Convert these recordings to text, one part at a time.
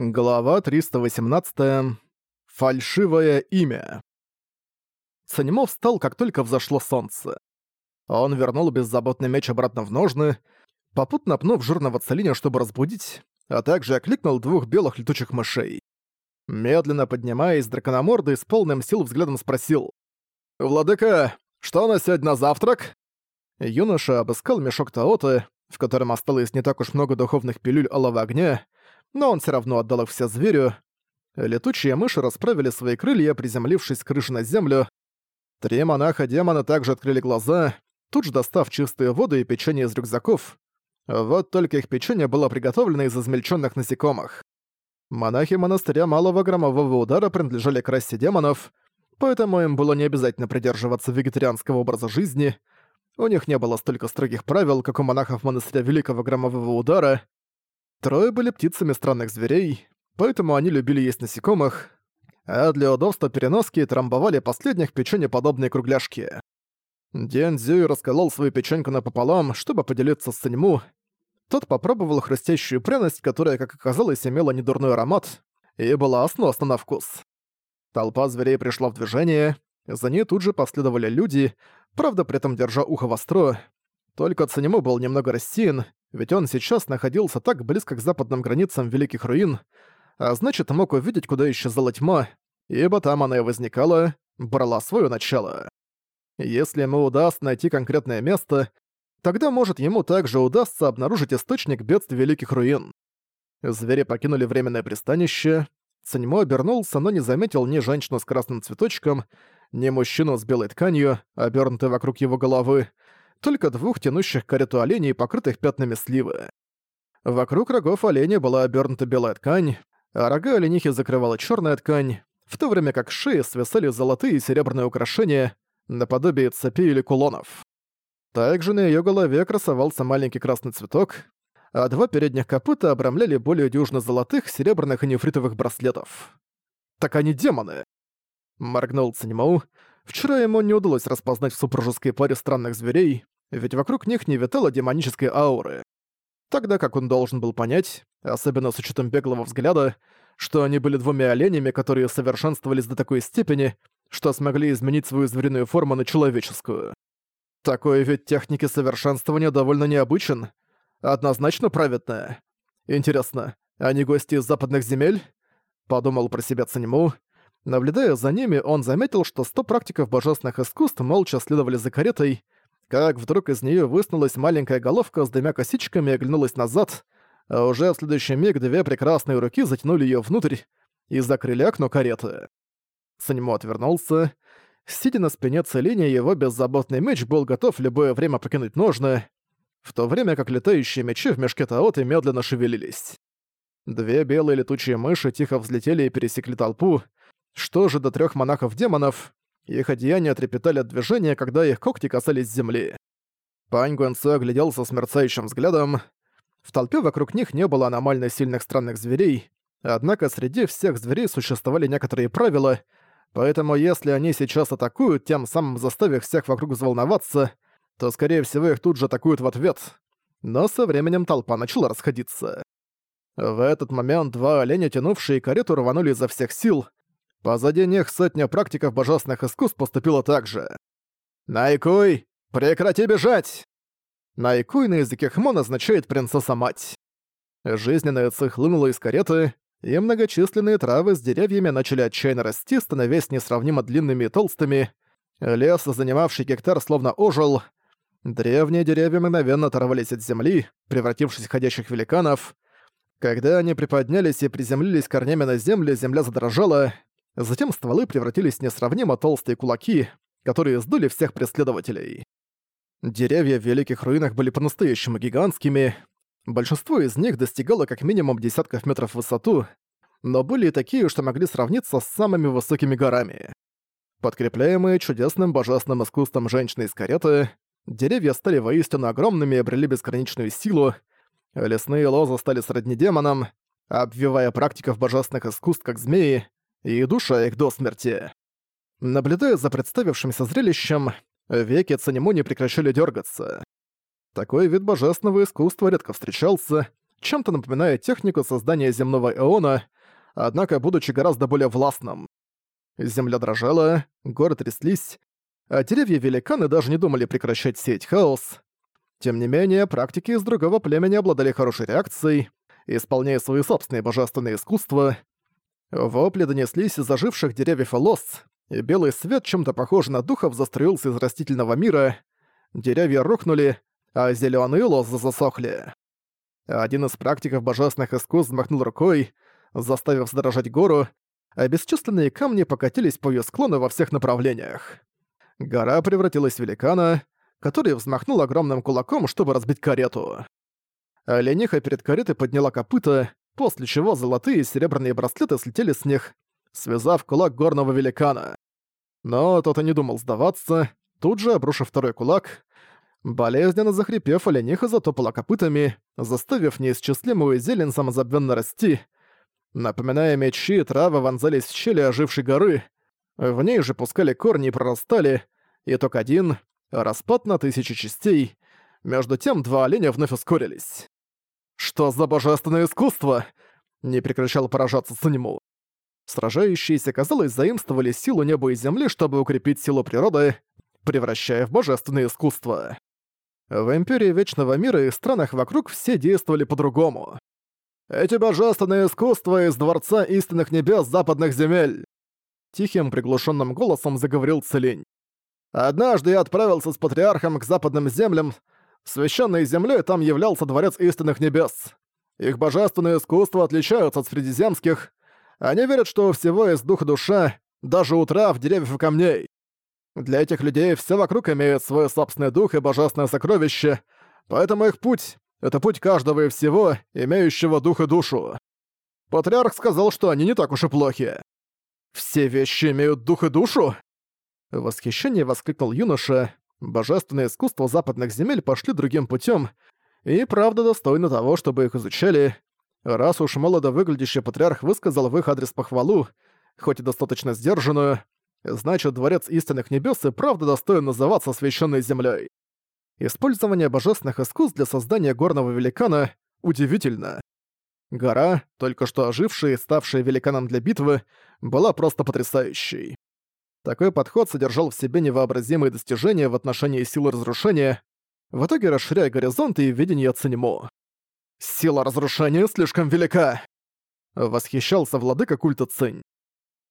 Глава 318. Фальшивое имя. Санимов встал, как только взошло солнце. Он вернул беззаботный меч обратно в ножны, попутно пнув жирного целиня, чтобы разбудить, а также окликнул двух белых летучих мышей. Медленно поднимаясь, дракономордый с полным сил взглядом спросил. «Владыка, что у нас сегодня на завтрак?» Юноша обыскал мешок Таоты, в котором осталось не так уж много духовных пилюль алого огня, но он все равно отдал их все зверю. Летучие мыши расправили свои крылья, приземлившись с крыши на землю. Три монаха-демона также открыли глаза, тут же достав чистую воду и печенье из рюкзаков. Вот только их печенье было приготовлено из измельченных насекомых. Монахи монастыря Малого Громового Удара принадлежали к расе демонов, поэтому им было не обязательно придерживаться вегетарианского образа жизни. У них не было столько строгих правил, как у монахов монастыря Великого Громового Удара, Трое были птицами странных зверей, поэтому они любили есть насекомых, а для удобства переноски трамбовали последних печеньеподобные кругляшки. Ден Зюй расколол свою печеньку напополам, чтобы поделиться с Саньму. Тот попробовал хрустящую пряность, которая, как оказалось, имела недурной аромат и была сносно на вкус. Толпа зверей пришла в движение, за ней тут же последовали люди, правда при этом держа ухо востро. Только Цанему был немного рассеян, ведь он сейчас находился так близко к западным границам Великих Руин, а значит мог увидеть, куда исчезала тьма, ибо там она и возникала, брала свое начало. Если ему удастся найти конкретное место, тогда, может, ему также удастся обнаружить источник бедств Великих Руин. Звери покинули временное пристанище, Саньмо обернулся, но не заметил ни женщину с красным цветочком, ни мужчину с белой тканью, обернутой вокруг его головы, только двух тянущих карету оленей, покрытых пятнами сливы. Вокруг рогов оленя была обернута белая ткань, а рога оленихи закрывала черная ткань, в то время как шеи свисали золотые и серебряные украшения, наподобие цепи или кулонов. Также на ее голове красовался маленький красный цветок, а два передних копыта обрамляли более дюжно золотых, серебряных и нефритовых браслетов. «Так они демоны!» Моргнул Циньмоу, Вчера ему не удалось распознать в супружеской паре странных зверей, ведь вокруг них не витало демонической ауры. Тогда как он должен был понять, особенно с учетом беглого взгляда, что они были двумя оленями, которые совершенствовались до такой степени, что смогли изменить свою звериную форму на человеческую. Такой вид техники совершенствования довольно необычен, однозначно праведная. Интересно, они гости из западных земель? Подумал про себя Циньму, Наблюдая за ними, он заметил, что сто практиков божественных искусств молча следовали за каретой, как вдруг из нее высунулась маленькая головка с двумя косичками и оглянулась назад, а уже в следующий миг две прекрасные руки затянули ее внутрь и закрыли окно кареты. Санему отвернулся. Сидя на спине Целиния, его беззаботный меч был готов в любое время покинуть ножны, в то время как летающие мечи в мешке Таоты медленно шевелились. Две белые летучие мыши тихо взлетели и пересекли толпу, что же до трех монахов-демонов, их одеяния трепетали от движения, когда их когти касались земли. Пань Гуэнцо огляделся с взглядом. В толпе вокруг них не было аномально сильных странных зверей, однако среди всех зверей существовали некоторые правила, поэтому если они сейчас атакуют, тем самым заставив всех вокруг взволноваться, то, скорее всего, их тут же атакуют в ответ. Но со временем толпа начала расходиться. В этот момент два оленя, тянувшие карету, рванули изо всех сил, Позади них сотня практиков божественных искусств поступила так же. «Найкуй, прекрати бежать!» Найкуй на языке хмон означает «принцесса-мать». Жизненная ци хлынула из кареты, и многочисленные травы с деревьями начали отчаянно расти, становясь несравнимо длинными и толстыми. Лес, занимавший гектар, словно ожил. Древние деревья мгновенно оторвались от земли, превратившись в ходящих великанов. Когда они приподнялись и приземлились корнями на землю, земля задрожала, Затем стволы превратились в несравнимо толстые кулаки, которые сдули всех преследователей. Деревья в Великих Руинах были по-настоящему гигантскими. Большинство из них достигало как минимум десятков метров в высоту, но были и такие, что могли сравниться с самыми высокими горами. Подкрепляемые чудесным божественным искусством женщины из кареты, деревья стали воистину огромными и обрели бесконечную силу, лесные лозы стали сродни демонам, обвивая практиков божественных искусств как змеи, и душа их до смерти. Наблюдая за представившимся зрелищем, веки Цанему не прекращали дергаться. Такой вид божественного искусства редко встречался, чем-то напоминая технику создания земного эона, однако будучи гораздо более властным. Земля дрожала, горы тряслись, а деревья-великаны даже не думали прекращать сеять хаос. Тем не менее, практики из другого племени обладали хорошей реакцией, исполняя свои собственные божественные искусства. Вопли донеслись из оживших деревьев и лос, и белый свет, чем-то похожий на духов, заструился из растительного мира. Деревья рухнули, а зелёные лозы засохли. Один из практиков божественных искусств взмахнул рукой, заставив задрожать гору, а бесчисленные камни покатились по её склону во всех направлениях. Гора превратилась в великана, который взмахнул огромным кулаком, чтобы разбить карету. Олениха перед каретой подняла копыта, после чего золотые и серебряные браслеты слетели с них, связав кулак горного великана. Но тот и не думал сдаваться, тут же обрушив второй кулак. Болезненно захрипев, олениха затопала копытами, заставив неисчислимую зелень самозабвенно расти. Напоминая мечи, травы вонзались в щели ожившей горы. В ней же пускали корни и прорастали. Итог один — распад на тысячи частей. Между тем два оленя вновь ускорились. «Что за божественное искусство?» — не прекращал поражаться Санему. Сражающиеся, казалось, заимствовали силу неба и земли, чтобы укрепить силу природы, превращая в божественное искусство. В Империи Вечного Мира и странах вокруг все действовали по-другому. «Эти божественные искусства из Дворца Истинных Небес Западных Земель!» Тихим приглушенным голосом заговорил Целень. «Однажды я отправился с Патриархом к Западным Землям. Священной землей там являлся Дворец Истинных Небес. Их божественные искусства отличаются от средиземских, они верят, что у всего есть дух и душа, даже у трав, деревьев и камней. Для этих людей все вокруг имеет свой собственный дух и божественное сокровище, поэтому их путь — это путь каждого и всего, имеющего дух и душу. Патриарх сказал, что они не так уж и плохи. «Все вещи имеют дух и душу?» В воскликнул юноша. Божественные искусства западных земель пошли другим путем и правда достойны того, чтобы их изучали, Раз уж молодо выглядящий патриарх высказал в их адрес похвалу, хоть и достаточно сдержанную, значит, Дворец Истинных Небес и правда достоин называться Священной Землей. Использование божественных искусств для создания горного великана удивительно. Гора, только что ожившая и ставшая великаном для битвы, была просто потрясающей. Такой подход содержал в себе невообразимые достижения в отношении силы разрушения, в итоге расширяя горизонты и видение Цинемо. Сила разрушения слишком велика!» Восхищался владыка культа Цинь.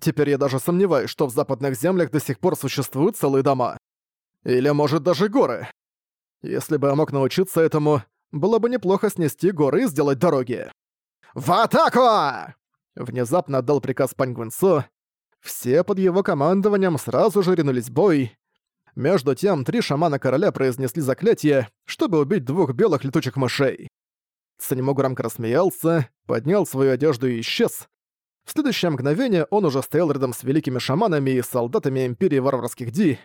«Теперь я даже сомневаюсь, что в западных землях до сих пор существуют целые дома. Или, может, даже горы. Если бы я мог научиться этому, было бы неплохо снести горы и сделать дороги. «В атаку!» Внезапно отдал приказ Пань Гвинсо. Все под его командованием сразу же ринулись в бой. Между тем, три шамана короля произнесли заклятие, чтобы убить двух белых летучих мышей. Санему громко рассмеялся, поднял свою одежду и исчез. В следующее мгновение он уже стоял рядом с великими шаманами и солдатами Империи Варварских Ди.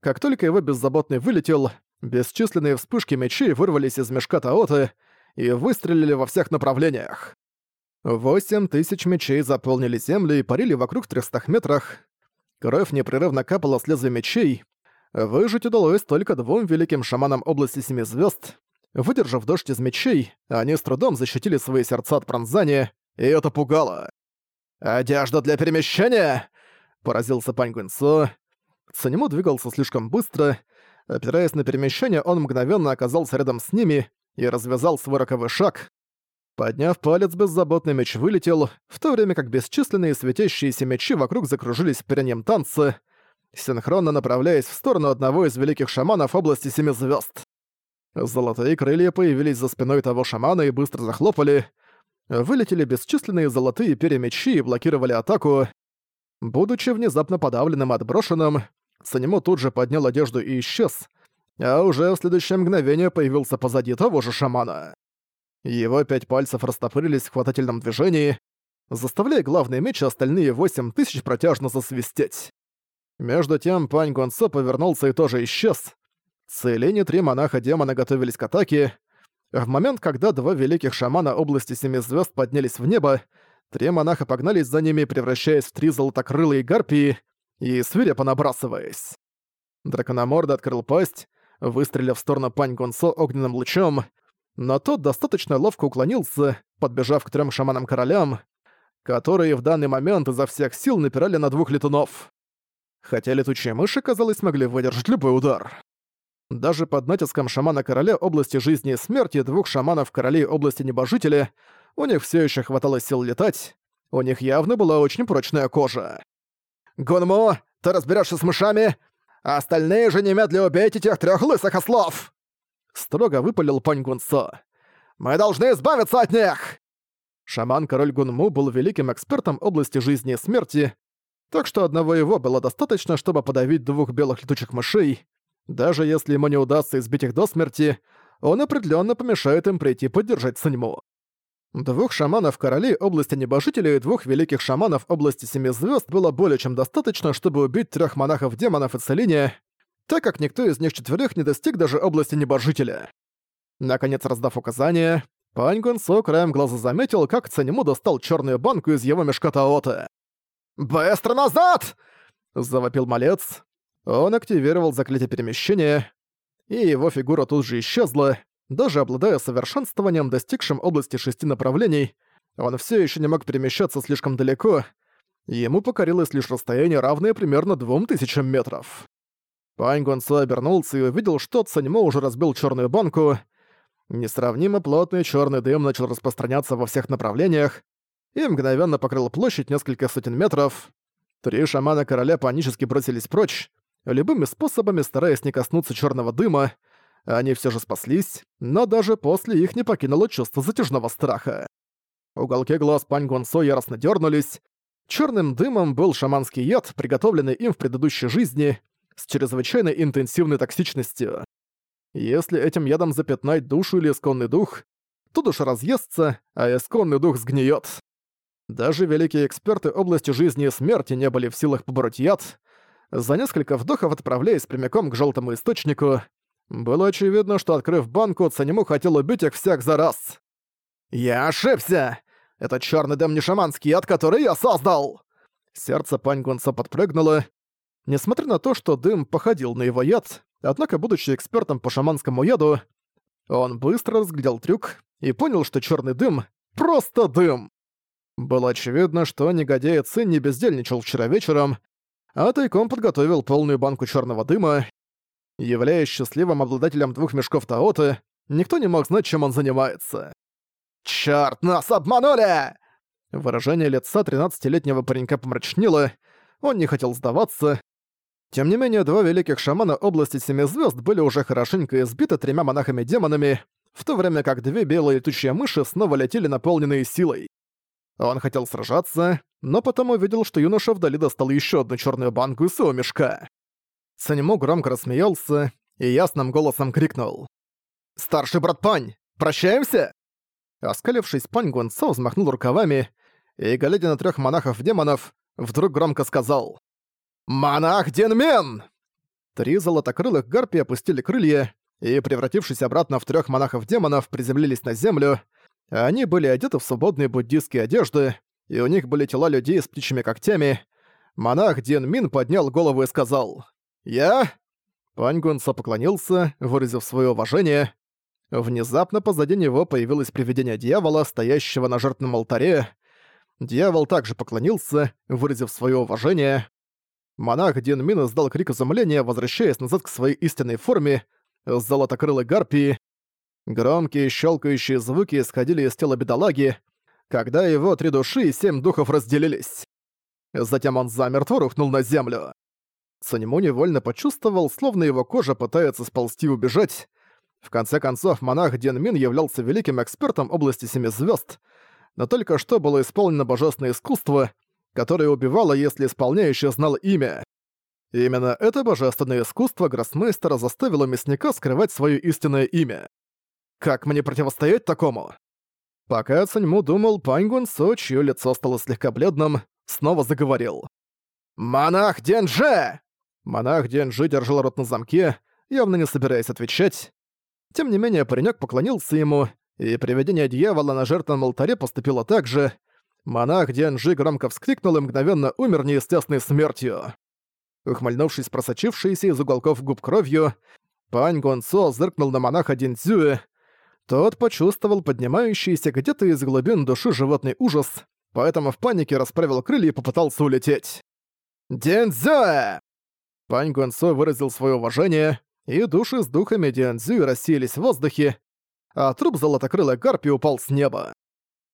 Как только его беззаботный вылетел, бесчисленные вспышки мечей вырвались из мешка Таоты и выстрелили во всех направлениях. Восемь тысяч мечей заполнили землю и парили вокруг в трехстах метрах. Кровь непрерывно капала с лезвия мечей. Выжить удалось только двум великим шаманам области Семи Звезд, Выдержав дождь из мечей, они с трудом защитили свои сердца от пронзания, и это пугало. «Одежда для перемещения!» — поразился Пань Гуинсо. Цанему двигался слишком быстро. Опираясь на перемещение, он мгновенно оказался рядом с ними и развязал свой роковой шаг. Подняв палец, беззаботный меч вылетел, в то время как бесчисленные светящиеся мечи вокруг закружились в пиреньем танце, синхронно направляясь в сторону одного из великих шаманов области Семи Звезд. Золотые крылья появились за спиной того шамана и быстро захлопали. Вылетели бесчисленные золотые перемечи и блокировали атаку. Будучи внезапно подавленным и отброшенным, Санему тут же поднял одежду и исчез, а уже в следующее мгновение появился позади того же шамана. Его пять пальцев растопырились в хватательном движении, заставляя главный меч и остальные восемь тысяч протяжно засвистеть. Между тем Пань Гонсо повернулся и тоже исчез, Целени три монаха-демона готовились к атаке. В момент, когда два великих шамана области Семи Звезд поднялись в небо, три монаха погнались за ними, превращаясь в три золотокрылые гарпии и свирепо набрасываясь. Дракономорда открыл пасть, выстрелив в сторону Пань Гонсо огненным лучом. Но тот достаточно ловко уклонился, подбежав к трем шаманам-королям, которые в данный момент изо всех сил напирали на двух летунов. Хотя летучие мыши, казалось, могли выдержать любой удар. Даже под натиском шамана-короля области жизни и смерти двух шаманов-королей области небожителя у них все еще хватало сил летать, у них явно была очень прочная кожа. «Гунмо, ты разберешься с мышами, а остальные же немедленно убейте тех трех лысых ослов!» Строго выпалил Пань Гунсо. «Мы должны избавиться от них!» Шаман-король Гунму был великим экспертом области жизни и смерти, так что одного его было достаточно, чтобы подавить двух белых летучих мышей. Даже если ему не удастся избить их до смерти, он определенно помешает им прийти поддержать Саньму. Двух шаманов-королей области небожителей и двух великих шаманов области Семи Звезд было более чем достаточно, чтобы убить трех монахов-демонов и Целиния, так как никто из них четверых не достиг даже области небожителя. Наконец, раздав указание, Пань Гунсо краем глаза заметил, как Цанему достал черную банку из его мешка Таота. «Быстро назад!» — завопил малец. Он активировал заклятие перемещения, и его фигура тут же исчезла, даже обладая совершенствованием, достигшим области шести направлений, он все еще не мог перемещаться слишком далеко, ему покорилось лишь расстояние, равное примерно двум тысячам метров. Пань Гонсо обернулся и увидел, что Цаньмо уже разбил черную банку. Несравнимо плотный черный дым начал распространяться во всех направлениях и мгновенно покрыл площадь несколько сотен метров. Три шамана короля панически бросились прочь, любыми способами стараясь не коснуться черного дыма, они все же спаслись, но даже после их не покинуло чувство затяжного страха. Уголки глаз Пань Гонсо яростно дернулись. Черным дымом был шаманский яд, приготовленный им в предыдущей жизни, с чрезвычайно интенсивной токсичностью. Если этим ядом запятнать душу или исконный дух, то душа разъестся, а исконный дух сгниет. Даже великие эксперты области жизни и смерти не были в силах побороть яд. За несколько вдохов отправляясь прямиком к желтому источнику, было очевидно, что, открыв банку, Цанему хотел убить их всех за раз. «Я ошибся! Это черный дым не шаманский яд, который я создал!» Сердце Пань Гунса подпрыгнуло. Несмотря на то, что дым походил на его яд, однако, будучи экспертом по шаманскому яду, он быстро разглядел трюк и понял, что черный дым — просто дым. Было очевидно, что негодяй Цин не бездельничал вчера вечером, а тайком подготовил полную банку черного дыма Являясь счастливым обладателем двух мешков Таоты, никто не мог знать, чем он занимается. «Чёрт, нас обманули!» Выражение лица 13-летнего паренька помрачнело, он не хотел сдаваться. Тем не менее, два великих шамана области Семи Звезд были уже хорошенько избиты тремя монахами-демонами, в то время как две белые летучие мыши снова летели наполненные силой. Он хотел сражаться, но потом увидел, что юноша вдали достал еще одну черную банку из своего мешка. Санему громко рассмеялся и ясным голосом крикнул. «Старший брат Пань, прощаемся?» Оскалившись, Пань Гунцо взмахнул рукавами и, глядя на трёх монахов-демонов, вдруг громко сказал «Монах Денмен!» Три золотокрылых гарпии опустили крылья и, превратившись обратно в трёх монахов-демонов, приземлились на землю. Они были одеты в свободные буддийские одежды, и у них были тела людей с птичьими когтями. Монах Ден Мин поднял голову и сказал «Я?» Пань Гунсо поклонился, выразив свое уважение. Внезапно позади него появилось привидение дьявола, стоящего на жертвенном алтаре. Дьявол также поклонился, выразив свое уважение. Монах Дин Мин издал крик изумления, возвращаясь назад к своей истинной форме, золотокрылой гарпии. Громкие щелкающие звуки исходили из тела бедолаги, когда его три души и семь духов разделились. Затем он замертво рухнул на землю. Санему невольно почувствовал, словно его кожа пытается сползти и убежать. В конце концов, монах Ден Мин являлся великим экспертом области Семи Звезд, но только что было исполнено божественное искусство, которое убивало, если исполняющий знал имя. Именно это божественное искусство Гроссмейстера заставило мясника скрывать свое истинное имя. Как мне противостоять такому? Пока Цаньму думал, Паньгун Со, чье лицо стало слегка бледным, снова заговорил. «Монах Денже!» Монах Денджи держал рот на замке, явно не собираясь отвечать. Тем не менее, паренек поклонился ему, и привидение дьявола на жертвенном алтаре поступило так же. Монах Денджи громко вскрикнул и мгновенно умер неестественной смертью. Ухмыльнувшись просочившейся из уголков губ кровью, Пань Гонцо зыркнул на монаха Динцзюэ. Тот почувствовал поднимающийся где-то из глубин души животный ужас, поэтому в панике расправил крылья и попытался улететь. «Дяньцзё!» Пань Гуэнсо выразил свое уважение, и души с духами Дяньцзю рассеялись в воздухе, а труп золотокрылой гарпии упал с неба.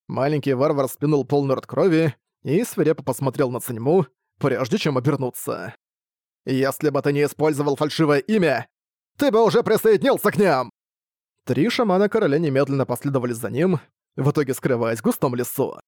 Маленький варвар спинул полный рот крови и свирепо посмотрел на Циньму, прежде чем обернуться. «Если бы ты не использовал фальшивое имя, ты бы уже присоединился к ним!» Три шамана короля немедленно последовали за ним, в итоге скрываясь в густом лесу.